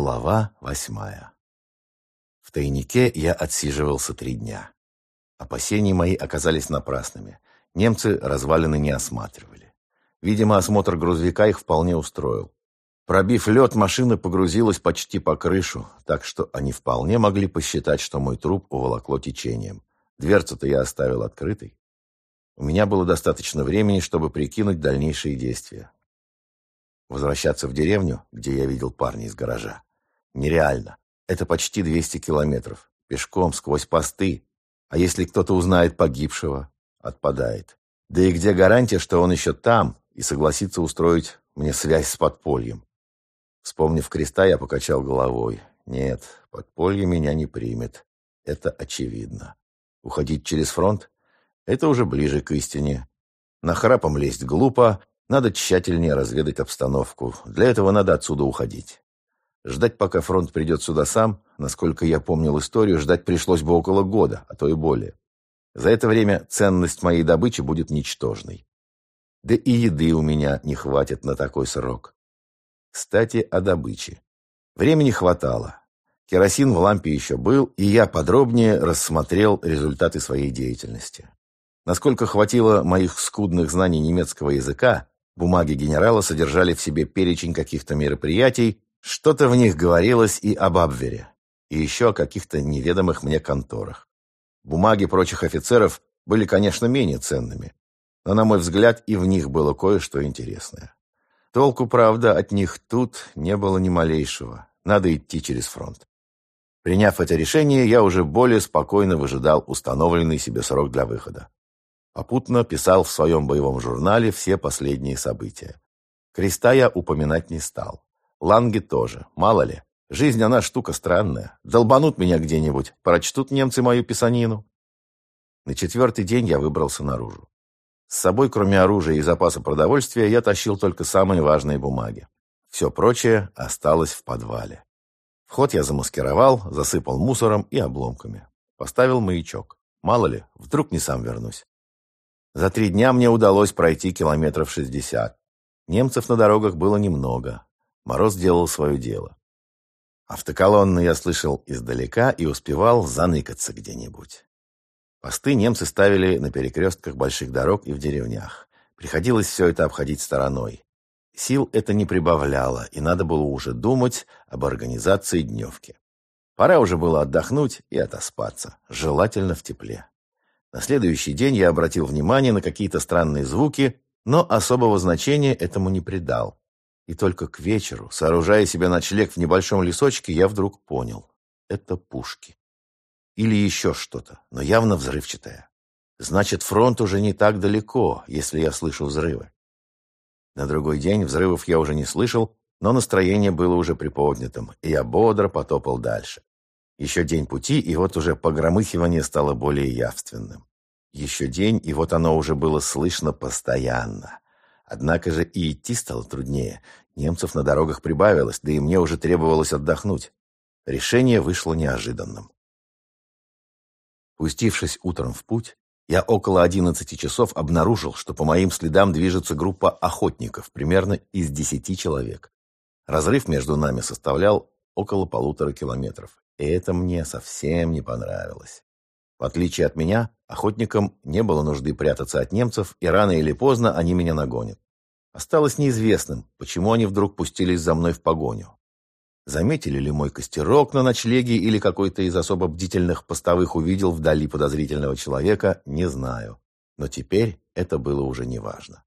Глава восьмая. В тайнике я отсиживался три дня. Опасения мои оказались напрасными. Немцы развалины не осматривали. Видимо, осмотр грузовика их вполне устроил. Пробив лед, машина погрузилась почти по крышу, так что они вполне могли посчитать, что мой труп уволокло течением. Дверцу-то я оставил открытой. У меня было достаточно времени, чтобы прикинуть дальнейшие действия. Возвращаться в деревню, где я видел парня из гаража, нереально. Это почти 200 километров. Пешком, сквозь посты. А если кто-то узнает погибшего, отпадает. Да и где гарантия, что он еще там и согласится устроить мне связь с подпольем? Вспомнив креста, я покачал головой. Нет, подполье меня не примет. Это очевидно. Уходить через фронт? Это уже ближе к истине. На храпом лезть глупо, надо тщательнее разведать обстановку. Для этого надо отсюда уходить. Ждать, пока фронт придет сюда сам, насколько я помнил историю, ждать пришлось бы около года, а то и более. За это время ценность моей добычи будет ничтожной. Да и еды у меня не хватит на такой срок. Кстати, о добыче. Времени хватало. Керосин в лампе еще был, и я подробнее рассмотрел результаты своей деятельности. Насколько хватило моих скудных знаний немецкого языка, бумаги генерала содержали в себе перечень каких-то мероприятий, что-то в них говорилось и об Абвере, и еще о каких-то неведомых мне конторах. Бумаги прочих офицеров были, конечно, менее ценными, но, на мой взгляд, и в них было кое-что интересное. Толку, правда, от них тут не было ни малейшего. Надо идти через фронт. Приняв это решение, я уже более спокойно выжидал установленный себе срок для выхода. Попутно писал в своем боевом журнале все последние события. Креста я упоминать не стал. Ланги тоже, мало ли. Жизнь, она штука странная. Долбанут меня где-нибудь, прочтут немцы мою писанину. На четвертый день я выбрался наружу. С собой, кроме оружия и запаса продовольствия, я тащил только самые важные бумаги. Все прочее осталось в подвале. Вход я замаскировал, засыпал мусором и обломками. Поставил маячок. Мало ли, вдруг не сам вернусь. За три дня мне удалось пройти километров шестьдесят. Немцев на дорогах было немного. Мороз делал свое дело. Автоколонны я слышал издалека и успевал заныкаться где-нибудь. Посты немцы ставили на перекрестках больших дорог и в деревнях. Приходилось все это обходить стороной. Сил это не прибавляло, и надо было уже думать об организации дневки. Пора уже было отдохнуть и отоспаться, желательно в тепле. На следующий день я обратил внимание на какие-то странные звуки, но особого значения этому не придал. И только к вечеру, сооружая себе ночлег в небольшом лесочке, я вдруг понял — это пушки. Или еще что-то, но явно взрывчатое. Значит, фронт уже не так далеко, если я слышу взрывы. На другой день взрывов я уже не слышал, но настроение было уже приподнятым, и я бодро потопал дальше. Еще день пути, и вот уже погромыхивание стало более явственным. Еще день, и вот оно уже было слышно постоянно. Однако же и идти стало труднее. Немцев на дорогах прибавилось, да и мне уже требовалось отдохнуть. Решение вышло неожиданным. Пустившись утром в путь, я около одиннадцати часов обнаружил, что по моим следам движется группа охотников, примерно из десяти человек. Разрыв между нами составлял около полутора километров, и это мне совсем не понравилось. В отличие от меня, охотникам не было нужды прятаться от немцев, и рано или поздно они меня нагонят. Осталось неизвестным, почему они вдруг пустились за мной в погоню. Заметили ли мой костерок на ночлеге или какой-то из особо бдительных постовых увидел вдали подозрительного человека, не знаю. Но теперь это было уже неважно.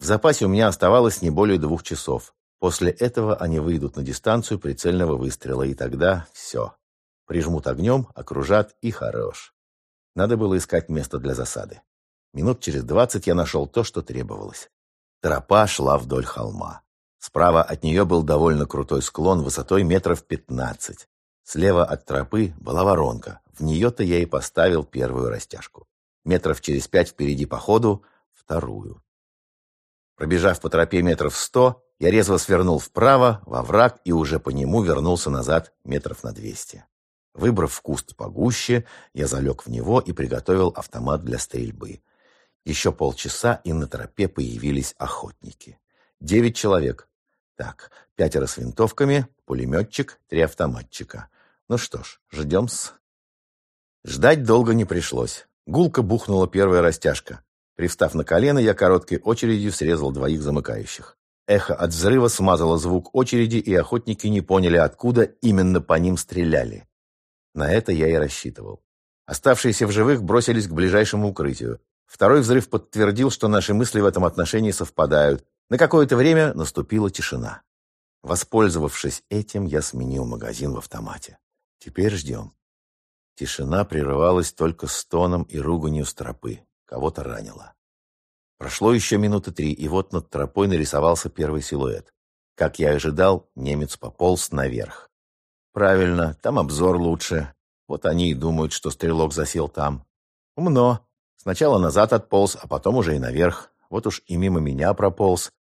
В запасе у меня оставалось не более двух часов. После этого они выйдут на дистанцию прицельного выстрела, и тогда все. Прижмут огнем, окружат и хорош. Надо было искать место для засады. Минут через двадцать я нашел то, что требовалось. Тропа шла вдоль холма. Справа от нее был довольно крутой склон высотой метров пятнадцать. Слева от тропы была воронка. В нее-то я и поставил первую растяжку. Метров через пять впереди по ходу — вторую. Пробежав по тропе метров сто, я резво свернул вправо, во враг, и уже по нему вернулся назад метров на двести. Выбрав куст погуще, я залег в него и приготовил автомат для стрельбы. Еще полчаса, и на тропе появились охотники. Девять человек. Так, пятеро с винтовками, пулеметчик, три автоматчика. Ну что ж, ждем-с. Ждать долго не пришлось. Гулко бухнула первая растяжка. Привстав на колено, я короткой очередью срезал двоих замыкающих. Эхо от взрыва смазало звук очереди, и охотники не поняли, откуда именно по ним стреляли. На это я и рассчитывал. Оставшиеся в живых бросились к ближайшему укрытию. Второй взрыв подтвердил, что наши мысли в этом отношении совпадают. На какое-то время наступила тишина. Воспользовавшись этим, я сменил магазин в автомате. Теперь ждем. Тишина прерывалась только стоном и руганью с тропы. Кого-то ранило. Прошло еще минуты три, и вот над тропой нарисовался первый силуэт. Как я ожидал, немец пополз наверх. Правильно, там обзор лучше. Вот они и думают, что стрелок засел там. Умно. Сначала назад отполз, а потом уже и наверх. Вот уж и мимо меня прополз.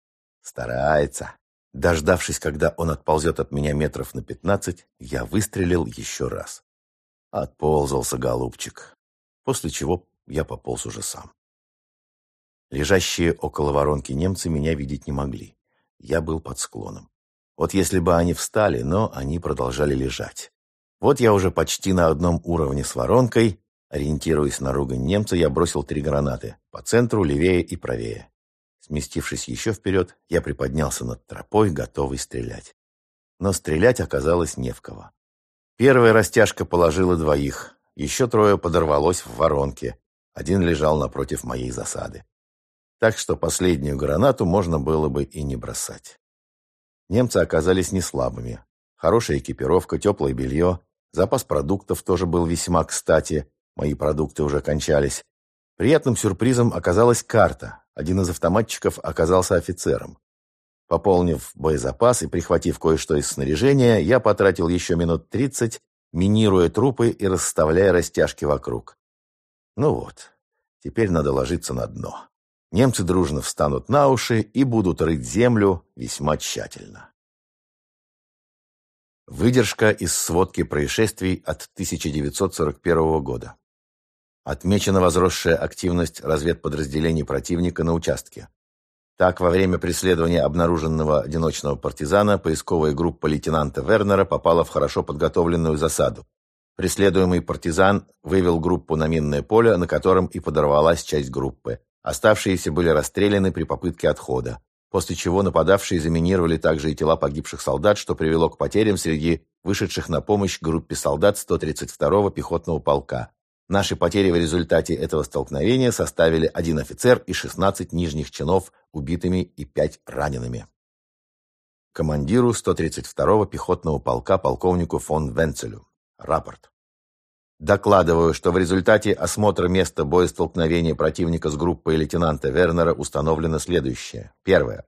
Старается. Дождавшись, когда он отползет от меня метров на пятнадцать, я выстрелил еще раз. Отползался голубчик. После чего я пополз уже сам. Лежащие около воронки немцы меня видеть не могли. Я был под склоном. Вот если бы они встали, но они продолжали лежать. Вот я уже почти на одном уровне с воронкой. Ориентируясь на ругань немца, я бросил три гранаты. По центру, левее и правее. Сместившись еще вперед, я приподнялся над тропой, готовый стрелять. Но стрелять оказалось не в кого. Первая растяжка положила двоих. Еще трое подорвалось в воронке. Один лежал напротив моей засады так что последнюю гранату можно было бы и не бросать. Немцы оказались не слабыми. Хорошая экипировка, теплое белье, запас продуктов тоже был весьма кстати, мои продукты уже кончались. Приятным сюрпризом оказалась карта. Один из автоматчиков оказался офицером. Пополнив боезапас и прихватив кое-что из снаряжения, я потратил еще минут тридцать, минируя трупы и расставляя растяжки вокруг. Ну вот, теперь надо ложиться на дно. Немцы дружно встанут на уши и будут рыть землю весьма тщательно. Выдержка из сводки происшествий от 1941 года. Отмечена возросшая активность разведподразделений противника на участке. Так, во время преследования обнаруженного одиночного партизана поисковая группа лейтенанта Вернера попала в хорошо подготовленную засаду. Преследуемый партизан вывел группу на минное поле, на котором и подорвалась часть группы. Оставшиеся были расстреляны при попытке отхода, после чего нападавшие заминировали также и тела погибших солдат, что привело к потерям среди вышедших на помощь группе солдат 132-го пехотного полка. Наши потери в результате этого столкновения составили один офицер и 16 нижних чинов убитыми и 5 ранеными. Командиру 132-го пехотного полка полковнику фон Венцелю. Рапорт. Докладываю, что в результате осмотра места боестолкновения противника с группой лейтенанта Вернера установлено следующее. Первое.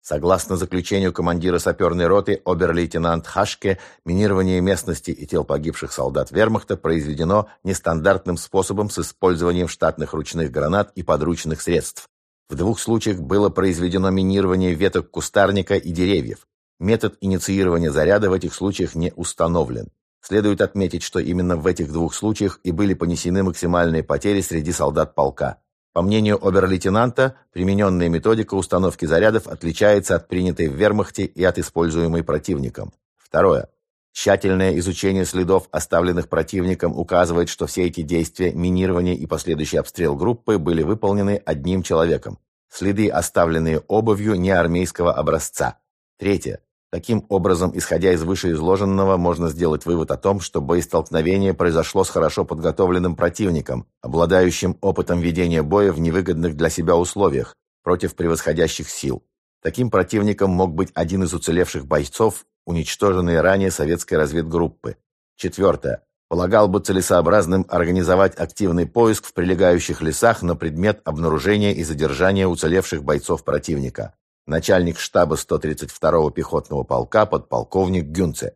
Согласно заключению командира саперной роты обер-лейтенант Хашке, минирование местности и тел погибших солдат вермахта произведено нестандартным способом с использованием штатных ручных гранат и подручных средств. В двух случаях было произведено минирование веток кустарника и деревьев. Метод инициирования заряда в этих случаях не установлен. Следует отметить, что именно в этих двух случаях и были понесены максимальные потери среди солдат полка. По мнению обер-лейтенанта, примененная методика установки зарядов отличается от принятой в вермахте и от используемой противником. Второе. Тщательное изучение следов, оставленных противником, указывает, что все эти действия, минирование и последующий обстрел группы были выполнены одним человеком. Следы, оставленные обувью неармейского образца. Третье. Таким образом, исходя из вышеизложенного, можно сделать вывод о том, что боестолкновение произошло с хорошо подготовленным противником, обладающим опытом ведения боя в невыгодных для себя условиях, против превосходящих сил. Таким противником мог быть один из уцелевших бойцов, уничтоженные ранее советской разведгруппы. Четвертое. Полагал бы целесообразным организовать активный поиск в прилегающих лесах на предмет обнаружения и задержания уцелевших бойцов противника начальник штаба 132-го пехотного полка подполковник Гюнце.